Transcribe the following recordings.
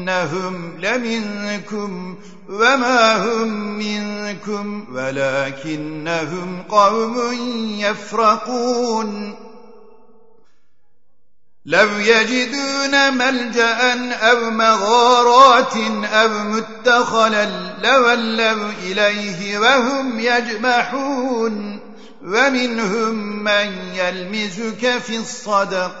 إنهم لمنكم وما هم منكم ولكنهم قوم يفرقون لو يجدون ملجأ أو مغارات أو متخلا لولوا إليه وهم يجمحون ومنهم من يلمزك في الصدقات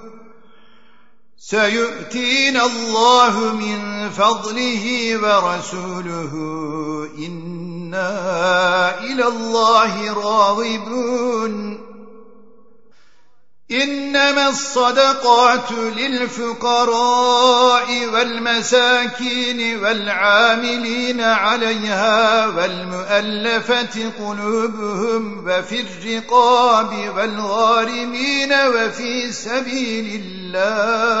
سيؤتينا الله من فضله ورسوله. إنا إلى الله راغبون. إنما الصدقات للفقراء والمساكين والعاملين عليها والمؤلفة قلوبهم وفي الرقاب والغارمين وفي سبيل الله.